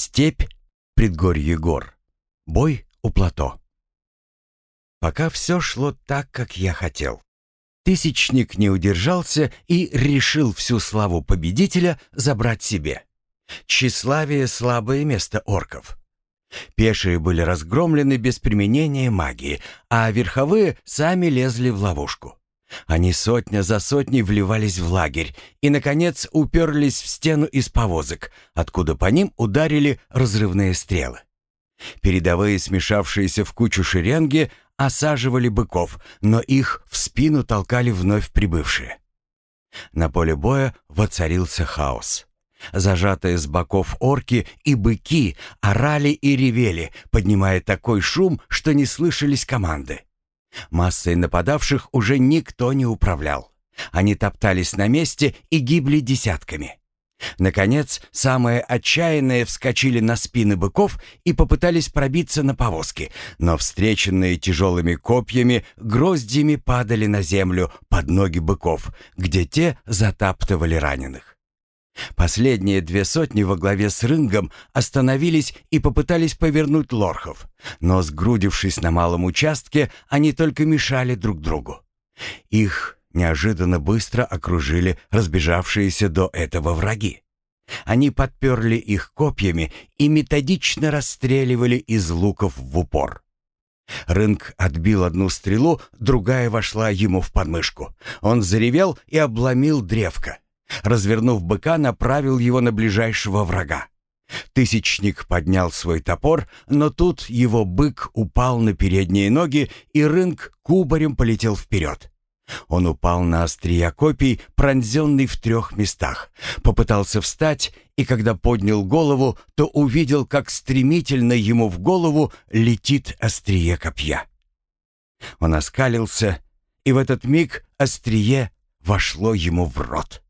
Степь, предгорье гор. Бой у плато. Пока все шло так, как я хотел. Тысячник не удержался и решил всю славу победителя забрать себе. Тщеславие — слабое место орков. Пешие были разгромлены без применения магии, а верховые сами лезли в ловушку. Они сотня за сотней вливались в лагерь и, наконец, уперлись в стену из повозок, откуда по ним ударили разрывные стрелы. Передовые, смешавшиеся в кучу шеренги, осаживали быков, но их в спину толкали вновь прибывшие. На поле боя воцарился хаос. Зажатые с боков орки и быки орали и ревели, поднимая такой шум, что не слышались команды. Массой нападавших уже никто не управлял. Они топтались на месте и гибли десятками. Наконец, самые отчаянные вскочили на спины быков и попытались пробиться на повозки, но встреченные тяжелыми копьями гроздьями падали на землю под ноги быков, где те затаптывали раненых. Последние две сотни во главе с Рынгом остановились и попытались повернуть лорхов, но, сгрудившись на малом участке, они только мешали друг другу. Их неожиданно быстро окружили разбежавшиеся до этого враги. Они подперли их копьями и методично расстреливали из луков в упор. Рынг отбил одну стрелу, другая вошла ему в подмышку. Он заревел и обломил древко. Развернув быка, направил его на ближайшего врага. Тысячник поднял свой топор, но тут его бык упал на передние ноги, и рынг кубарем полетел вперед. Он упал на острия копий, пронзенный в трех местах. Попытался встать, и когда поднял голову, то увидел, как стремительно ему в голову летит острие копья. Он оскалился, и в этот миг острие вошло ему в рот.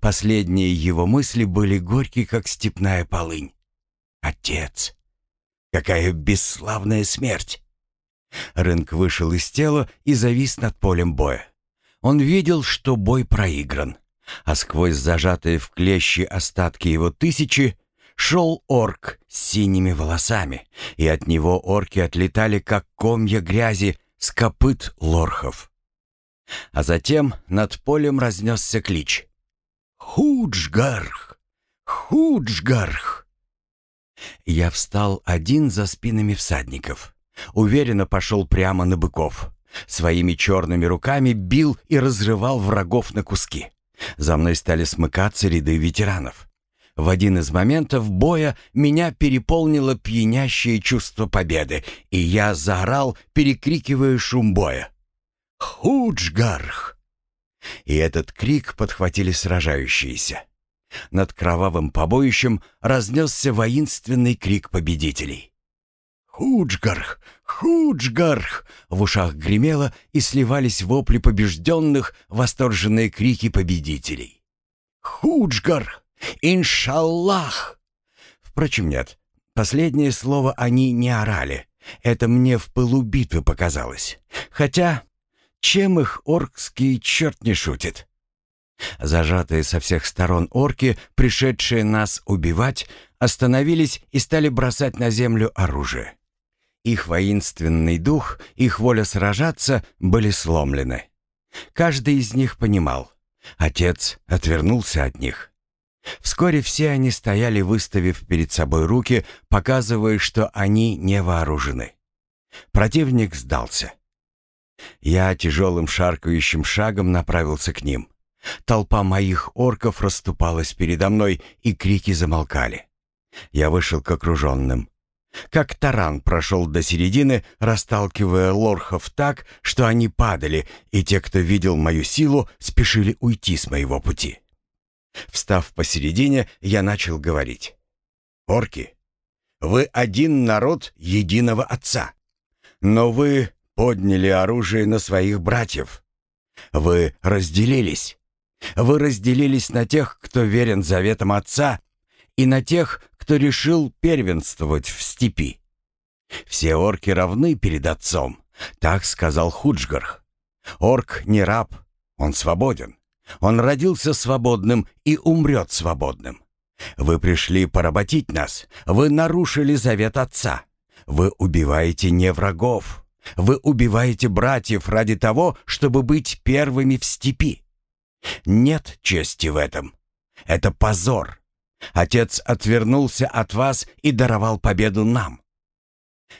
Последние его мысли были горькие, как степная полынь. «Отец! Какая бесславная смерть!» Рынк вышел из тела и завис над полем боя. Он видел, что бой проигран, а сквозь зажатые в клещи остатки его тысячи шел орк с синими волосами, и от него орки отлетали, как комья грязи с копыт лорхов. А затем над полем разнесся клич. «Худжгарх! Худжгарх!» Я встал один за спинами всадников. Уверенно пошел прямо на быков. Своими черными руками бил и разрывал врагов на куски. За мной стали смыкаться ряды ветеранов. В один из моментов боя меня переполнило пьянящее чувство победы, и я заорал, перекрикивая шум боя. «Худжгарх!» И этот крик подхватили сражающиеся. Над кровавым побоищем разнесся воинственный крик победителей. «Худжгарх! Худжгарх!» В ушах гремело и сливались вопли побежденных, восторженные крики победителей. «Худжгарх! Иншаллах!» Впрочем, нет. Последнее слово они не орали. Это мне в пылу битвы показалось. Хотя чем их оркский черт не шутит? Зажатые со всех сторон орки, пришедшие нас убивать, остановились и стали бросать на землю оружие. Их воинственный дух, их воля сражаться были сломлены. Каждый из них понимал. Отец отвернулся от них. Вскоре все они стояли, выставив перед собой руки, показывая, что они не вооружены. Противник сдался. Я тяжелым шаркающим шагом направился к ним. Толпа моих орков расступалась передо мной, и крики замолкали. Я вышел к окруженным. Как таран прошел до середины, расталкивая лорхов так, что они падали, и те, кто видел мою силу, спешили уйти с моего пути. Встав посередине, я начал говорить. «Орки, вы один народ единого отца, но вы подняли оружие на своих братьев. Вы разделились. Вы разделились на тех, кто верен заветам отца, и на тех, кто решил первенствовать в степи. Все орки равны перед отцом, так сказал Худжгарх. Орк не раб, он свободен. Он родился свободным и умрет свободным. Вы пришли поработить нас. Вы нарушили завет отца. Вы убиваете не врагов. Вы убиваете братьев ради того, чтобы быть первыми в степи. Нет чести в этом. Это позор. Отец отвернулся от вас и даровал победу нам.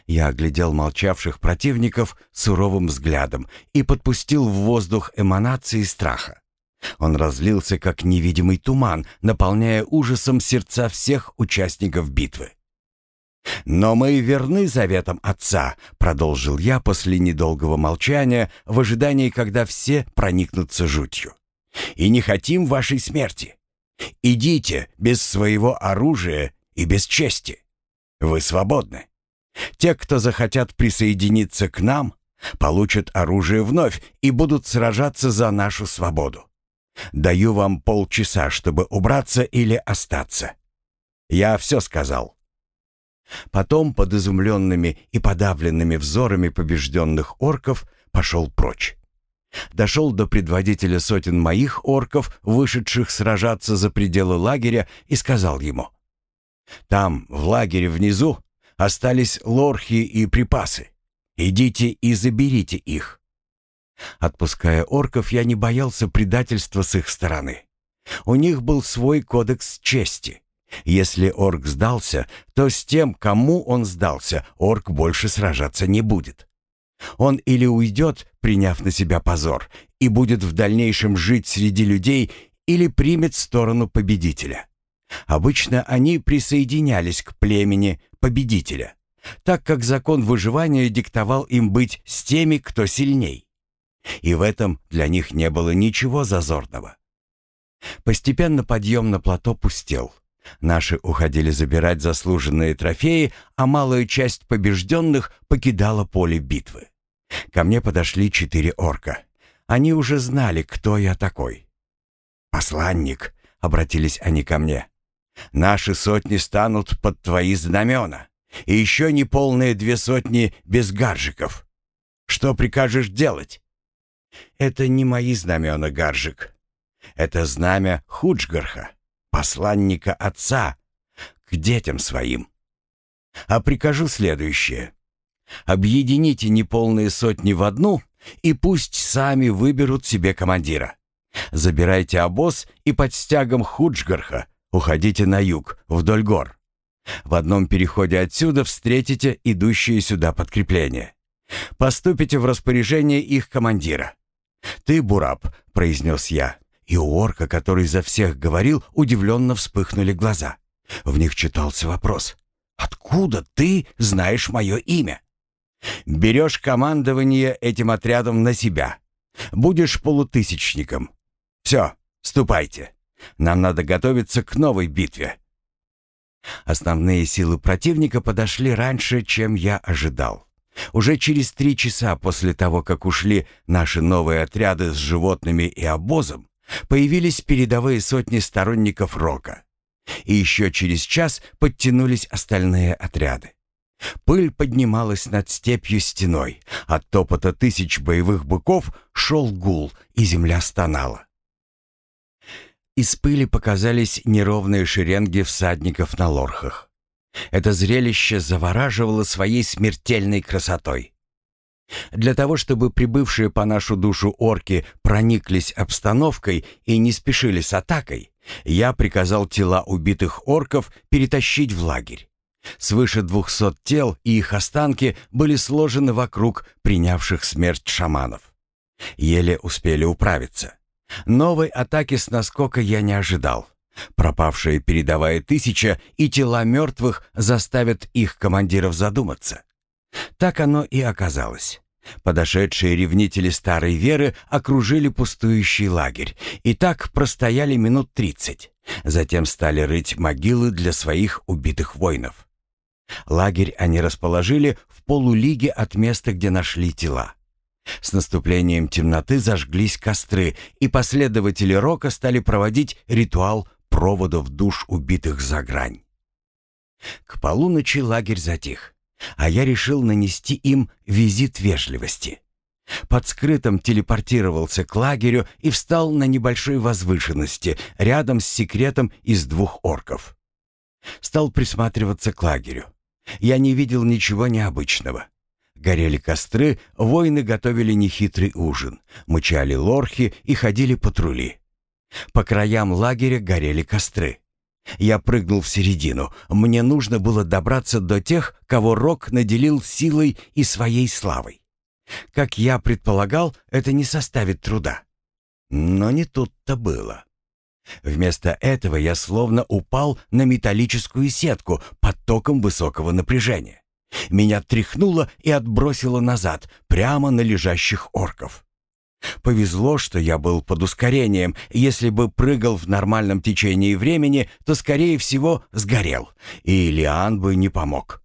Я оглядел молчавших противников суровым взглядом и подпустил в воздух эманации страха. Он разлился, как невидимый туман, наполняя ужасом сердца всех участников битвы. «Но мы верны заветам Отца», — продолжил я после недолгого молчания, в ожидании, когда все проникнутся жутью. «И не хотим вашей смерти. Идите без своего оружия и без чести. Вы свободны. Те, кто захотят присоединиться к нам, получат оружие вновь и будут сражаться за нашу свободу. Даю вам полчаса, чтобы убраться или остаться. Я все сказал». Потом, под изумленными и подавленными взорами побежденных орков, пошел прочь. Дошел до предводителя сотен моих орков, вышедших сражаться за пределы лагеря, и сказал ему. «Там, в лагере внизу, остались лорхи и припасы. Идите и заберите их. Отпуская орков, я не боялся предательства с их стороны. У них был свой кодекс чести. Если орк сдался, то с тем, кому он сдался, орк больше сражаться не будет. Он или уйдет, приняв на себя позор, и будет в дальнейшем жить среди людей, или примет сторону победителя. Обычно они присоединялись к племени победителя, так как закон выживания диктовал им быть с теми, кто сильней. И в этом для них не было ничего зазорного. Постепенно подъем на плато пустел. Наши уходили забирать заслуженные трофеи, а малая часть побежденных покидала поле битвы. Ко мне подошли четыре орка. Они уже знали, кто я такой. «Посланник», — обратились они ко мне, — «наши сотни станут под твои знамена, и еще не полные две сотни без гаржиков. Что прикажешь делать?» Это не мои знамена, Гаржик. Это знамя Худжгарха, посланника отца, к детям своим. А прикажу следующее. Объедините неполные сотни в одну, и пусть сами выберут себе командира. Забирайте обоз и под стягом Худжгарха уходите на юг, вдоль гор. В одном переходе отсюда встретите идущие сюда подкрепления. Поступите в распоряжение их командира. «Ты, Бураб», — произнес я, и у орка, который за всех говорил, удивленно вспыхнули глаза. В них читался вопрос. «Откуда ты знаешь мое имя?» «Берешь командование этим отрядом на себя. Будешь полутысячником. Все, ступайте. Нам надо готовиться к новой битве». Основные силы противника подошли раньше, чем я ожидал. Уже через три часа после того, как ушли наши новые отряды с животными и обозом, появились передовые сотни сторонников Рока. И еще через час подтянулись остальные отряды. Пыль поднималась над степью стеной, от топота тысяч боевых быков шел гул, и земля стонала. Из пыли показались неровные шеренги всадников на лорхах. Это зрелище завораживало своей смертельной красотой. Для того, чтобы прибывшие по нашу душу орки прониклись обстановкой и не спешили с атакой, я приказал тела убитых орков перетащить в лагерь. Свыше двухсот тел и их останки были сложены вокруг принявших смерть шаманов. Еле успели управиться. Новой атаки с наскока я не ожидал. Пропавшая передовая тысяча и тела мертвых заставят их командиров задуматься. Так оно и оказалось. Подошедшие ревнители старой веры окружили пустующий лагерь и так простояли минут тридцать. Затем стали рыть могилы для своих убитых воинов. Лагерь они расположили в полулиге от места, где нашли тела. С наступлением темноты зажглись костры, и последователи Рока стали проводить ритуал проводов душ убитых за грань. К полуночи лагерь затих, а я решил нанести им визит вежливости. Под скрытым телепортировался к лагерю и встал на небольшой возвышенности рядом с секретом из двух орков. Стал присматриваться к лагерю. Я не видел ничего необычного. Горели костры, воины готовили нехитрый ужин, мычали лорхи и ходили патрули. По краям лагеря горели костры. Я прыгнул в середину. Мне нужно было добраться до тех, кого Рок наделил силой и своей славой. Как я предполагал, это не составит труда. Но не тут-то было. Вместо этого я словно упал на металлическую сетку под током высокого напряжения. Меня тряхнуло и отбросило назад, прямо на лежащих орков. Повезло, что я был под ускорением. Если бы прыгал в нормальном течении времени, то, скорее всего, сгорел, и Лиан бы не помог.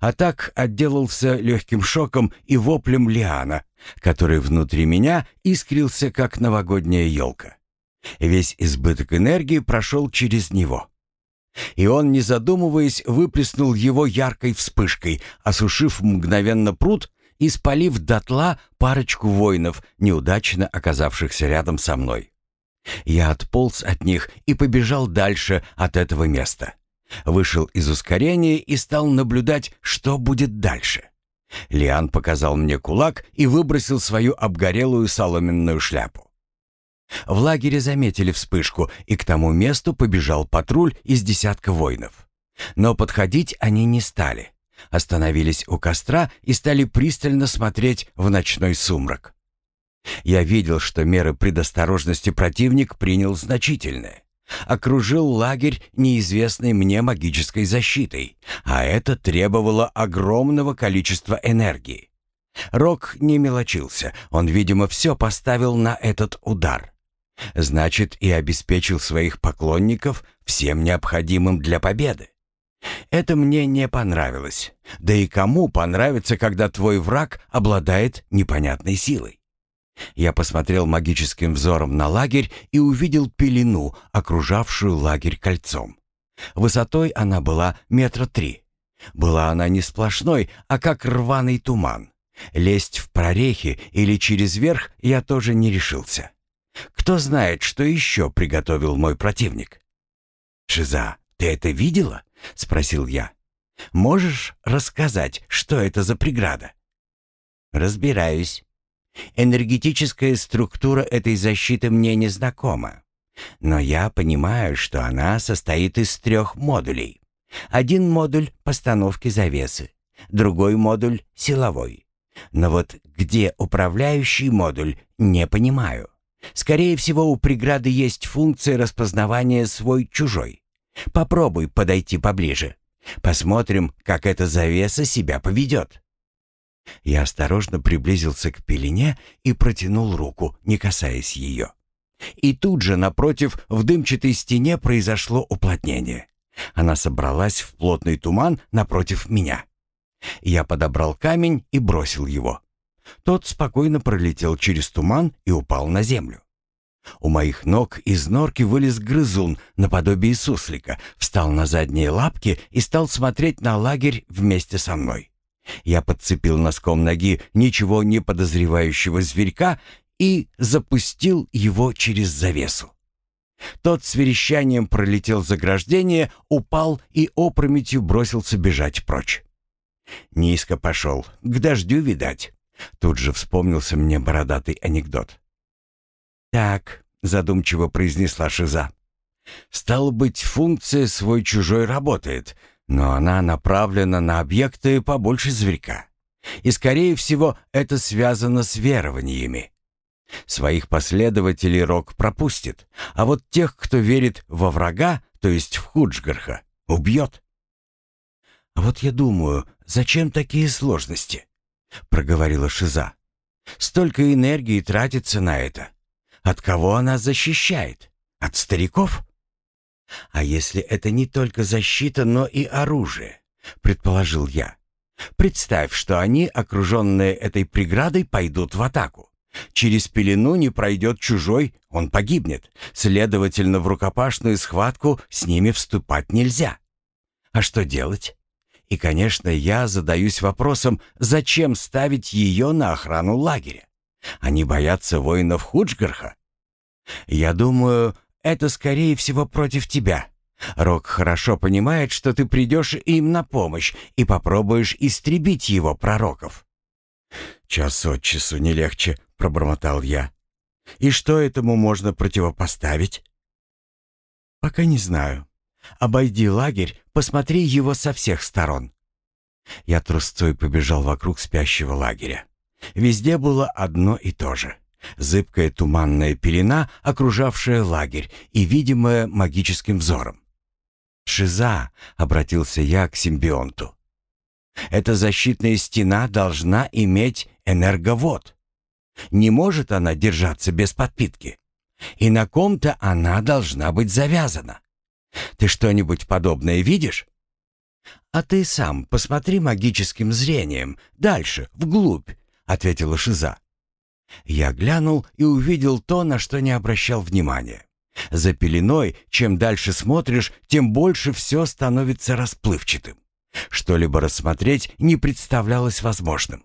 А так отделался легким шоком и воплем Лиана, который внутри меня искрился, как новогодняя елка. Весь избыток энергии прошел через него. И он, не задумываясь, выплеснул его яркой вспышкой, осушив мгновенно пруд и спалив дотла парочку воинов, неудачно оказавшихся рядом со мной. Я отполз от них и побежал дальше от этого места. Вышел из ускорения и стал наблюдать, что будет дальше. Лиан показал мне кулак и выбросил свою обгорелую соломенную шляпу. В лагере заметили вспышку, и к тому месту побежал патруль из десятка воинов. Но подходить они не стали. Остановились у костра и стали пристально смотреть в ночной сумрак. Я видел, что меры предосторожности противник принял значительные. Окружил лагерь неизвестной мне магической защитой, а это требовало огромного количества энергии. Рок не мелочился, он, видимо, все поставил на этот удар. Значит, и обеспечил своих поклонников всем необходимым для победы. Это мне не понравилось. Да и кому понравится, когда твой враг обладает непонятной силой? Я посмотрел магическим взором на лагерь и увидел пелену, окружавшую лагерь кольцом. Высотой она была метра три. Была она не сплошной, а как рваный туман. Лезть в прорехи или через верх я тоже не решился. Кто знает, что еще приготовил мой противник? «Шиза, ты это видела?» — спросил я. «Можешь рассказать, что это за преграда?» «Разбираюсь. Энергетическая структура этой защиты мне не знакома. Но я понимаю, что она состоит из трех модулей. Один модуль — постановки завесы, другой модуль — силовой. Но вот где управляющий модуль, не понимаю. Скорее всего, у преграды есть функция распознавания свой-чужой. Попробуй подойти поближе. Посмотрим, как эта завеса себя поведет. Я осторожно приблизился к пелене и протянул руку, не касаясь ее. И тут же напротив в дымчатой стене произошло уплотнение. Она собралась в плотный туман напротив меня. Я подобрал камень и бросил его. Тот спокойно пролетел через туман и упал на землю. У моих ног из норки вылез грызун наподобие суслика, встал на задние лапки и стал смотреть на лагерь вместе со мной. Я подцепил носком ноги ничего не подозревающего зверька и запустил его через завесу. Тот с верещанием пролетел заграждение, упал и опрометью бросился бежать прочь. Низко пошел, к дождю, видать. Тут же вспомнился мне бородатый анекдот. «Так», — задумчиво произнесла Шиза. «Стало быть, функция свой-чужой работает, но она направлена на объекты побольше зверька. И, скорее всего, это связано с верованиями. Своих последователей Рок пропустит, а вот тех, кто верит во врага, то есть в Худжгарха, убьет». «А вот я думаю, зачем такие сложности?» — проговорила Шиза. «Столько энергии тратится на это. От кого она защищает? От стариков? А если это не только защита, но и оружие, предположил я. Представь, что они, окруженные этой преградой, пойдут в атаку. Через пелену не пройдет чужой, он погибнет. Следовательно, в рукопашную схватку с ними вступать нельзя. А что делать? И, конечно, я задаюсь вопросом, зачем ставить ее на охрану лагеря? Они боятся воинов Худжгарха? Я думаю, это скорее всего против тебя. Рок хорошо понимает, что ты придешь им на помощь и попробуешь истребить его пророков. «Час от часу не легче», — пробормотал я. «И что этому можно противопоставить?» «Пока не знаю. Обойди лагерь, посмотри его со всех сторон». Я трусцой побежал вокруг спящего лагеря. Везде было одно и то же. Зыбкая туманная пелена, окружавшая лагерь и видимая магическим взором. «Шиза», — обратился я к симбионту. «Эта защитная стена должна иметь энерговод. Не может она держаться без подпитки. И на ком-то она должна быть завязана. Ты что-нибудь подобное видишь?» «А ты сам посмотри магическим зрением, дальше, вглубь», — ответила Шиза. Я глянул и увидел то, на что не обращал внимания. За пеленой, чем дальше смотришь, тем больше все становится расплывчатым. Что-либо рассмотреть не представлялось возможным.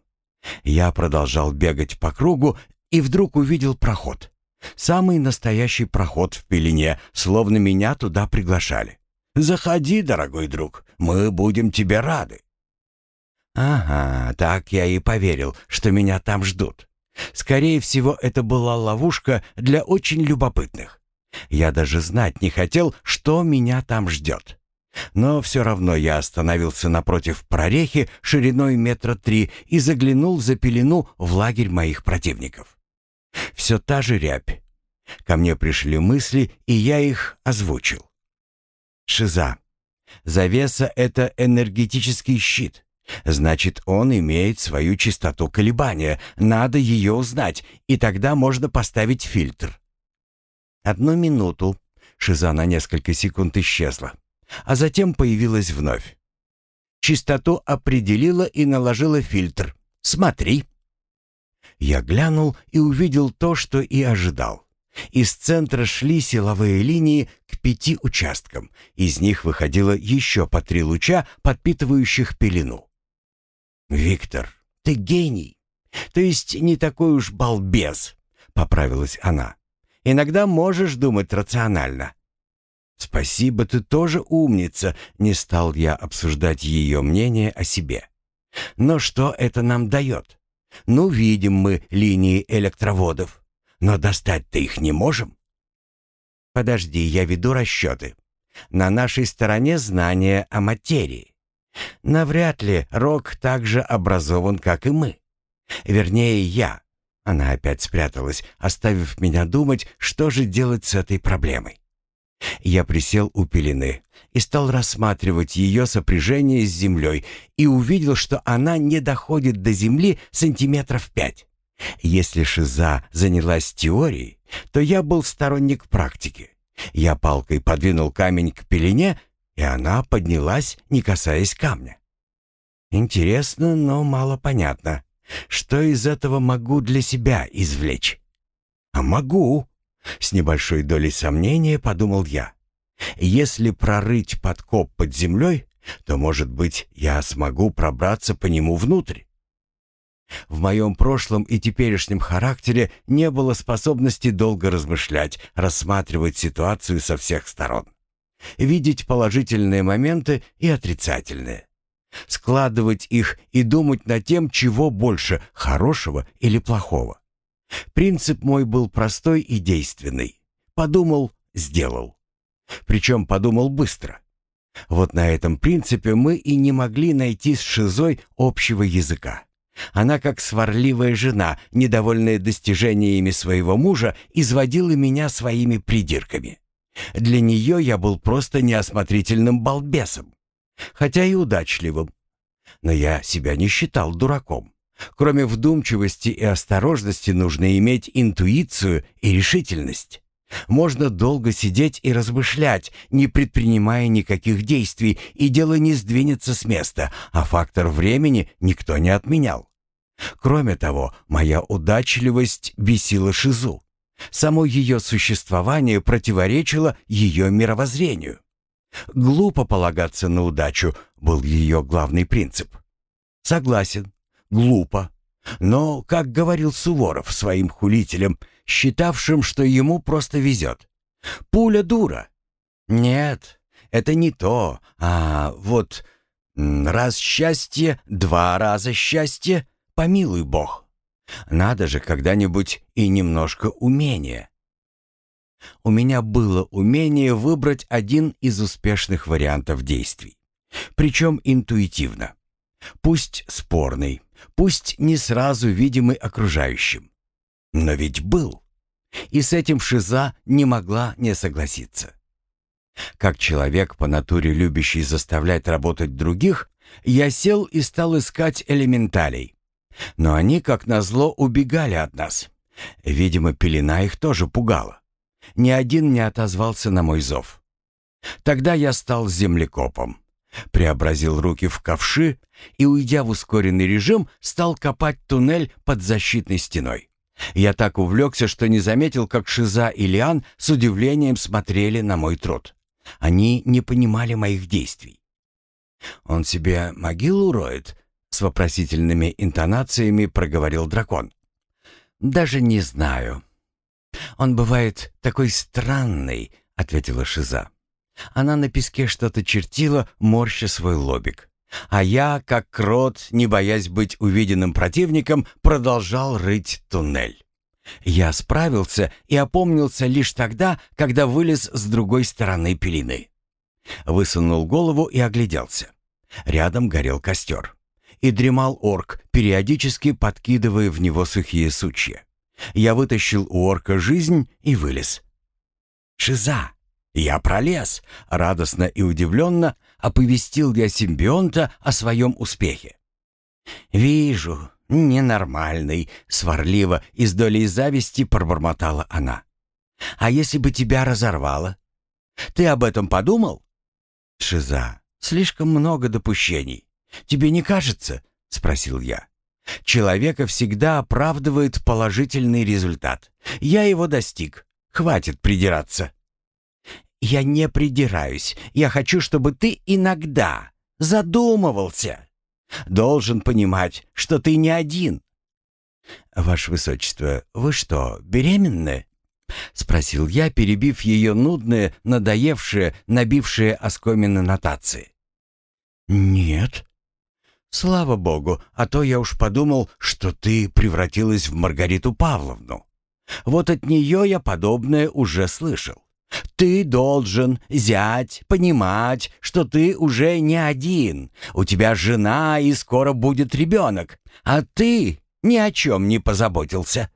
Я продолжал бегать по кругу и вдруг увидел проход. Самый настоящий проход в пелене, словно меня туда приглашали. «Заходи, дорогой друг, мы будем тебе рады». Ага, так я и поверил, что меня там ждут. Скорее всего, это была ловушка для очень любопытных. Я даже знать не хотел, что меня там ждет. Но все равно я остановился напротив прорехи шириной метра три и заглянул за пелену в лагерь моих противников. Все та же рябь. Ко мне пришли мысли, и я их озвучил. Шиза. Завеса — это энергетический щит. Значит, он имеет свою частоту колебания. Надо ее узнать, и тогда можно поставить фильтр. Одну минуту. Шиза на несколько секунд исчезла, а затем появилась вновь. Чистоту определила и наложила фильтр. Смотри. Я глянул и увидел то, что и ожидал. Из центра шли силовые линии к пяти участкам. Из них выходило еще по три луча, подпитывающих пелену. «Виктор, ты гений. То есть не такой уж балбес», — поправилась она. Иногда можешь думать рационально». «Спасибо, ты тоже умница», — не стал я обсуждать ее мнение о себе. «Но что это нам дает? Ну, видим мы линии электроводов, но достать-то их не можем». «Подожди, я веду расчеты. На нашей стороне знания о материи. Навряд ли Рок так же образован, как и мы. Вернее, я. Она опять спряталась, оставив меня думать, что же делать с этой проблемой. Я присел у пелены и стал рассматривать ее сопряжение с землей и увидел, что она не доходит до земли сантиметров пять. Если Шиза занялась теорией, то я был сторонник практики. Я палкой подвинул камень к пелене, и она поднялась, не касаясь камня. Интересно, но мало понятно. Что из этого могу для себя извлечь? А могу, с небольшой долей сомнения подумал я. Если прорыть подкоп под землей, то, может быть, я смогу пробраться по нему внутрь. В моем прошлом и теперешнем характере не было способности долго размышлять, рассматривать ситуацию со всех сторон. Видеть положительные моменты и отрицательные складывать их и думать над тем, чего больше, хорошего или плохого. Принцип мой был простой и действенный. Подумал, сделал. Причем подумал быстро. Вот на этом принципе мы и не могли найти с Шизой общего языка. Она, как сварливая жена, недовольная достижениями своего мужа, изводила меня своими придирками. Для нее я был просто неосмотрительным балбесом хотя и удачливым. Но я себя не считал дураком. Кроме вдумчивости и осторожности нужно иметь интуицию и решительность. Можно долго сидеть и размышлять, не предпринимая никаких действий, и дело не сдвинется с места, а фактор времени никто не отменял. Кроме того, моя удачливость бесила Шизу. Само ее существование противоречило ее мировоззрению. Глупо полагаться на удачу был ее главный принцип. Согласен, глупо. Но, как говорил Суворов своим хулителям, считавшим, что ему просто везет. Пуля дура. Нет, это не то. А вот раз счастье, два раза счастье, помилуй Бог. Надо же когда-нибудь и немножко умения. У меня было умение выбрать один из успешных вариантов действий. Причем интуитивно. Пусть спорный, пусть не сразу видимый окружающим. Но ведь был. И с этим Шиза не могла не согласиться. Как человек по натуре любящий заставлять работать других, я сел и стал искать элементалей. Но они, как назло, убегали от нас. Видимо, пелена их тоже пугала. Ни один не отозвался на мой зов. Тогда я стал землекопом. Преобразил руки в ковши и, уйдя в ускоренный режим, стал копать туннель под защитной стеной. Я так увлекся, что не заметил, как Шиза и Лиан с удивлением смотрели на мой труд. Они не понимали моих действий. «Он себе могилу роет?» — с вопросительными интонациями проговорил дракон. «Даже не знаю». «Он бывает такой странный», — ответила Шиза. Она на песке что-то чертила, морща свой лобик. А я, как крот, не боясь быть увиденным противником, продолжал рыть туннель. Я справился и опомнился лишь тогда, когда вылез с другой стороны пелены. Высунул голову и огляделся. Рядом горел костер. И дремал орк, периодически подкидывая в него сухие сучья. Я вытащил у орка жизнь и вылез. «Шиза! Я пролез!» — радостно и удивленно оповестил я симбионта о своем успехе. «Вижу, ненормальный», — сварливо и с долей зависти пробормотала она. «А если бы тебя разорвало? Ты об этом подумал?» «Шиза, слишком много допущений. Тебе не кажется?» — спросил я. «Человека всегда оправдывает положительный результат. Я его достиг. Хватит придираться». «Я не придираюсь. Я хочу, чтобы ты иногда задумывался. Должен понимать, что ты не один». «Ваше Высочество, вы что, беременны?» — спросил я, перебив ее нудные, надоевшие, набившие оскомины нотации. «Нет». «Слава богу, а то я уж подумал, что ты превратилась в Маргариту Павловну. Вот от нее я подобное уже слышал. Ты должен, зять, понимать, что ты уже не один. У тебя жена и скоро будет ребенок, а ты ни о чем не позаботился.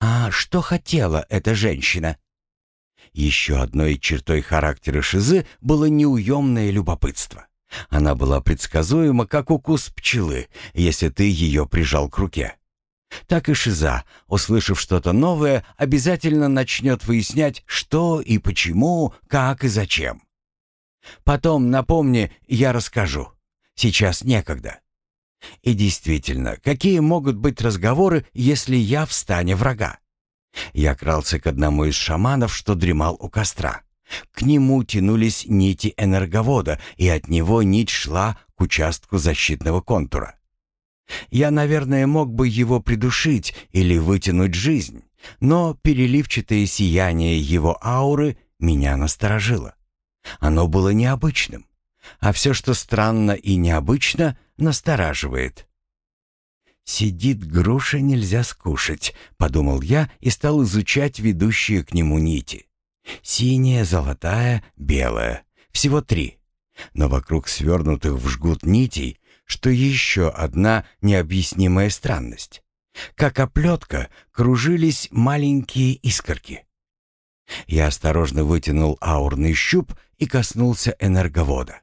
А что хотела эта женщина? Еще одной чертой характера Шизы было неуемное любопытство. Она была предсказуема, как укус пчелы, если ты ее прижал к руке так и Шиза, услышав что-то новое, обязательно начнет выяснять, что и почему, как и зачем. Потом, напомни, я расскажу. Сейчас некогда. И действительно, какие могут быть разговоры, если я в стане врага? Я крался к одному из шаманов, что дремал у костра. К нему тянулись нити энерговода, и от него нить шла к участку защитного контура. Я, наверное, мог бы его придушить или вытянуть жизнь, но переливчатое сияние его ауры меня насторожило. Оно было необычным, а все, что странно и необычно, настораживает. «Сидит груша, нельзя скушать», — подумал я и стал изучать ведущие к нему нити. Синяя, золотая, белая. Всего три. Но вокруг свернутых в жгут нитей что еще одна необъяснимая странность. Как оплетка кружились маленькие искорки. Я осторожно вытянул аурный щуп и коснулся энерговода.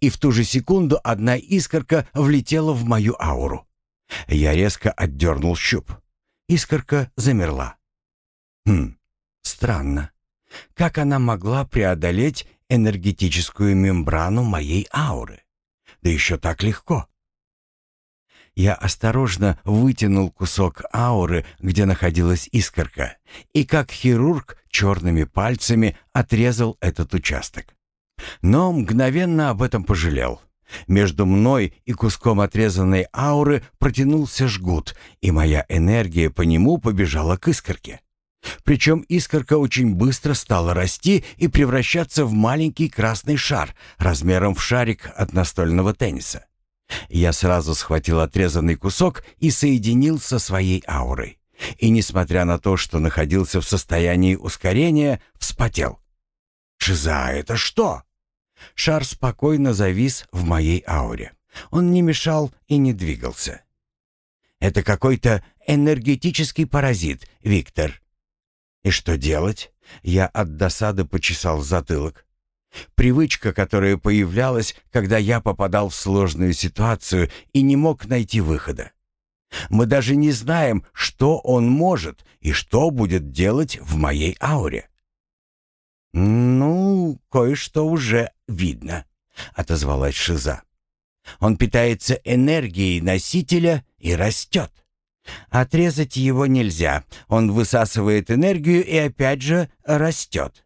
И в ту же секунду одна искорка влетела в мою ауру. Я резко отдернул щуп. Искорка замерла. Хм, странно. Как она могла преодолеть энергетическую мембрану моей ауры? Да еще так легко. Я осторожно вытянул кусок ауры, где находилась искорка, и как хирург черными пальцами отрезал этот участок. Но мгновенно об этом пожалел. Между мной и куском отрезанной ауры протянулся жгут, и моя энергия по нему побежала к искорке. Причем искорка очень быстро стала расти и превращаться в маленький красный шар размером в шарик от настольного тенниса. Я сразу схватил отрезанный кусок и соединил со своей аурой. И, несмотря на то, что находился в состоянии ускорения, вспотел. «Шиза, это что?» Шар спокойно завис в моей ауре. Он не мешал и не двигался. «Это какой-то энергетический паразит, Виктор». «И что делать?» Я от досады почесал затылок. Привычка, которая появлялась, когда я попадал в сложную ситуацию и не мог найти выхода. Мы даже не знаем, что он может и что будет делать в моей ауре. «Ну, кое-что уже видно», — отозвалась Шиза. «Он питается энергией носителя и растет. Отрезать его нельзя. Он высасывает энергию и опять же растет.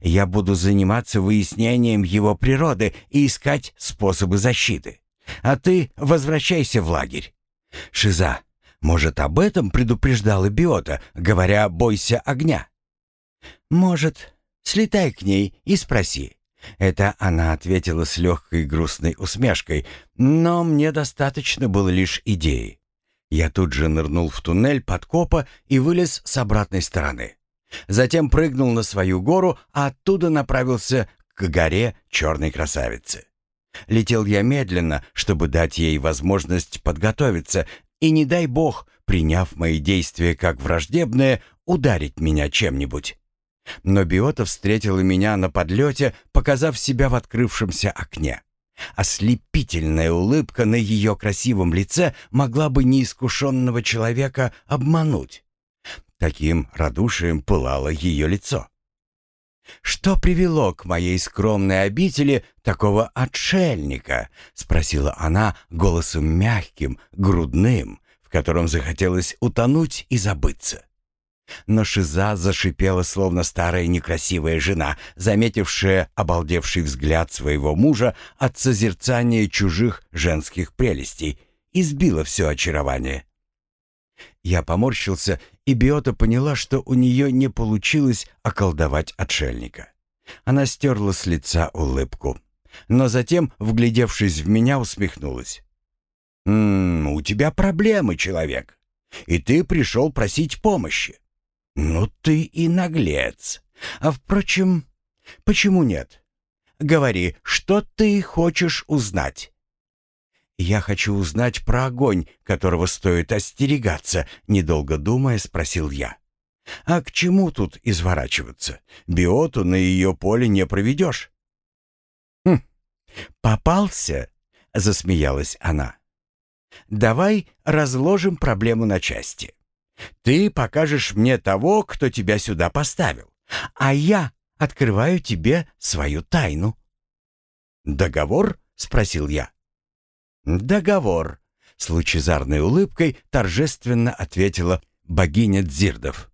Я буду заниматься выяснением его природы и искать способы защиты. А ты возвращайся в лагерь. Шиза, может, об этом предупреждала Биота, говоря «бойся огня»? Может, слетай к ней и спроси. Это она ответила с легкой грустной усмешкой, но мне достаточно было лишь идеи. Я тут же нырнул в туннель подкопа и вылез с обратной стороны. Затем прыгнул на свою гору, а оттуда направился к горе черной красавицы. Летел я медленно, чтобы дать ей возможность подготовиться, и не дай бог, приняв мои действия как враждебные, ударить меня чем-нибудь. Но Биота встретила меня на подлете, показав себя в открывшемся окне. Ослепительная улыбка на ее красивом лице могла бы неискушенного человека обмануть. Таким радушием пылало ее лицо. «Что привело к моей скромной обители такого отшельника?» — спросила она голосом мягким, грудным, в котором захотелось утонуть и забыться. Но Шиза зашипела, словно старая некрасивая жена, заметившая обалдевший взгляд своего мужа от созерцания чужих женских прелестей, и сбила все очарование. Я поморщился, и Биота поняла, что у нее не получилось околдовать отшельника. Она стерла с лица улыбку, но затем, вглядевшись в меня, усмехнулась. «М -м, «У тебя проблемы, человек, и ты пришел просить помощи. Ну ты и наглец. А впрочем, почему нет? Говори, что ты хочешь узнать?» «Я хочу узнать про огонь, которого стоит остерегаться», — недолго думая спросил я. «А к чему тут изворачиваться? Биоту на ее поле не проведешь». «Хм, попался?» — засмеялась она. «Давай разложим проблему на части. Ты покажешь мне того, кто тебя сюда поставил, а я открываю тебе свою тайну». «Договор?» — спросил я. «Договор», — с лучезарной улыбкой торжественно ответила богиня Дзирдов.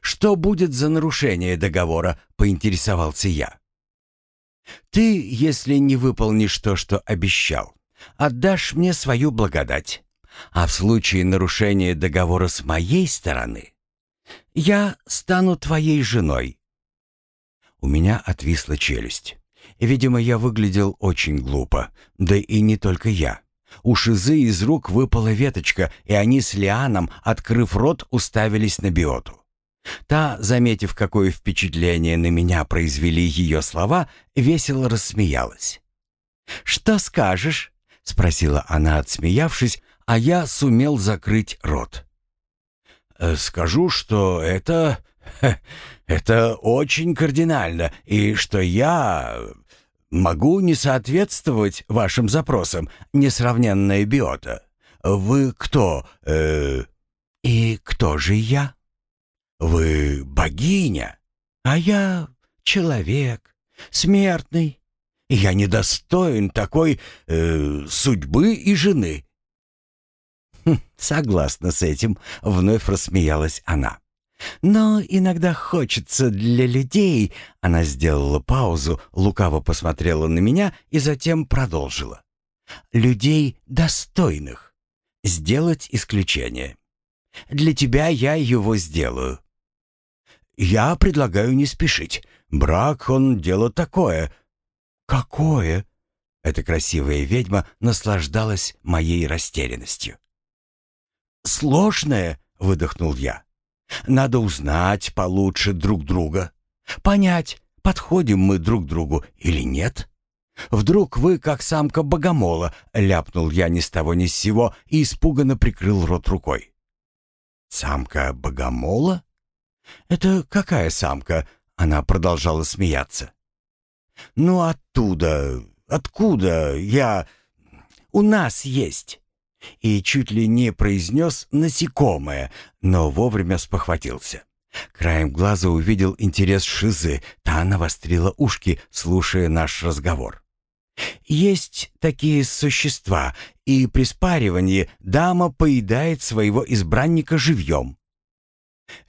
«Что будет за нарушение договора?» — поинтересовался я. «Ты, если не выполнишь то, что обещал, отдашь мне свою благодать, а в случае нарушения договора с моей стороны я стану твоей женой». У меня отвисла челюсть. Видимо, я выглядел очень глупо. Да и не только я. У Шизы из рук выпала веточка, и они с Лианом, открыв рот, уставились на биоту. Та, заметив, какое впечатление на меня произвели ее слова, весело рассмеялась. «Что скажешь?» — спросила она, отсмеявшись, а я сумел закрыть рот. «Э, «Скажу, что это... это очень кардинально, и что я Могу не соответствовать вашим запросам, несравненная биота. Вы кто? Э, и кто же я? Вы богиня, а я человек, смертный. Я недостоин такой э, судьбы и жены. Хм, согласна с этим, вновь рассмеялась она. Но иногда хочется для людей...» Она сделала паузу, лукаво посмотрела на меня и затем продолжила. «Людей достойных. Сделать исключение. Для тебя я его сделаю». «Я предлагаю не спешить. Брак, он дело такое». «Какое?» Эта красивая ведьма наслаждалась моей растерянностью. «Сложное», — выдохнул я. Надо узнать получше друг друга. Понять, подходим мы друг другу или нет. Вдруг вы, как самка богомола, ляпнул я ни с того ни с сего и испуганно прикрыл рот рукой. Самка богомола? Это какая самка? Она продолжала смеяться. Ну оттуда, откуда я... У нас есть и чуть ли не произнес «насекомое», но вовремя спохватился. Краем глаза увидел интерес Шизы, та навострила ушки, слушая наш разговор. «Есть такие существа, и при спаривании дама поедает своего избранника живьем».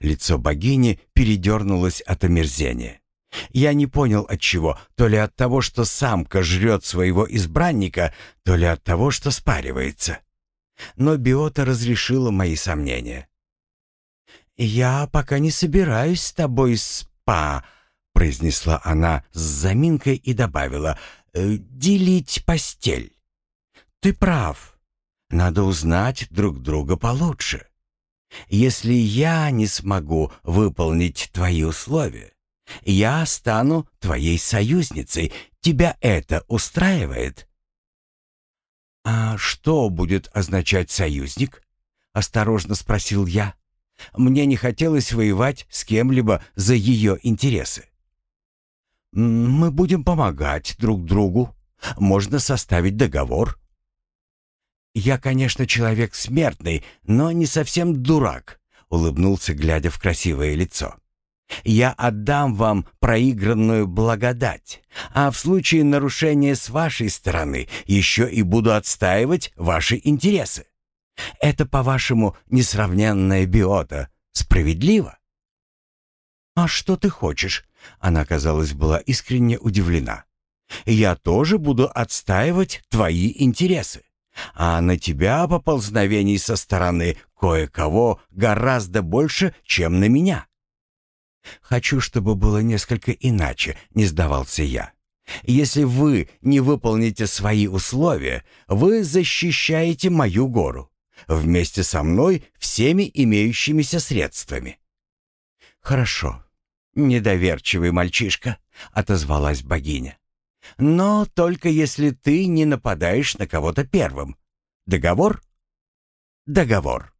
Лицо богини передернулось от омерзения. Я не понял от чего, то ли от того, что самка жрет своего избранника, то ли от того, что спаривается но Биота разрешила мои сомнения. «Я пока не собираюсь с тобой спа», — произнесла она с заминкой и добавила, «э, «делить постель». «Ты прав. Надо узнать друг друга получше. Если я не смогу выполнить твои условия, я стану твоей союзницей. Тебя это устраивает?» «А что будет означать союзник?» — осторожно спросил я. Мне не хотелось воевать с кем-либо за ее интересы. «Мы будем помогать друг другу. Можно составить договор». «Я, конечно, человек смертный, но не совсем дурак», — улыбнулся, глядя в красивое лицо. Я отдам вам проигранную благодать, а в случае нарушения с вашей стороны еще и буду отстаивать ваши интересы. Это, по-вашему, несравненная биота. Справедливо? А что ты хочешь? Она, казалось, была искренне удивлена. Я тоже буду отстаивать твои интересы. А на тебя поползновений со стороны кое-кого гораздо больше, чем на меня. «Хочу, чтобы было несколько иначе», — не сдавался я. «Если вы не выполните свои условия, вы защищаете мою гору. Вместе со мной всеми имеющимися средствами». «Хорошо, недоверчивый мальчишка», — отозвалась богиня. «Но только если ты не нападаешь на кого-то первым. Договор?» «Договор».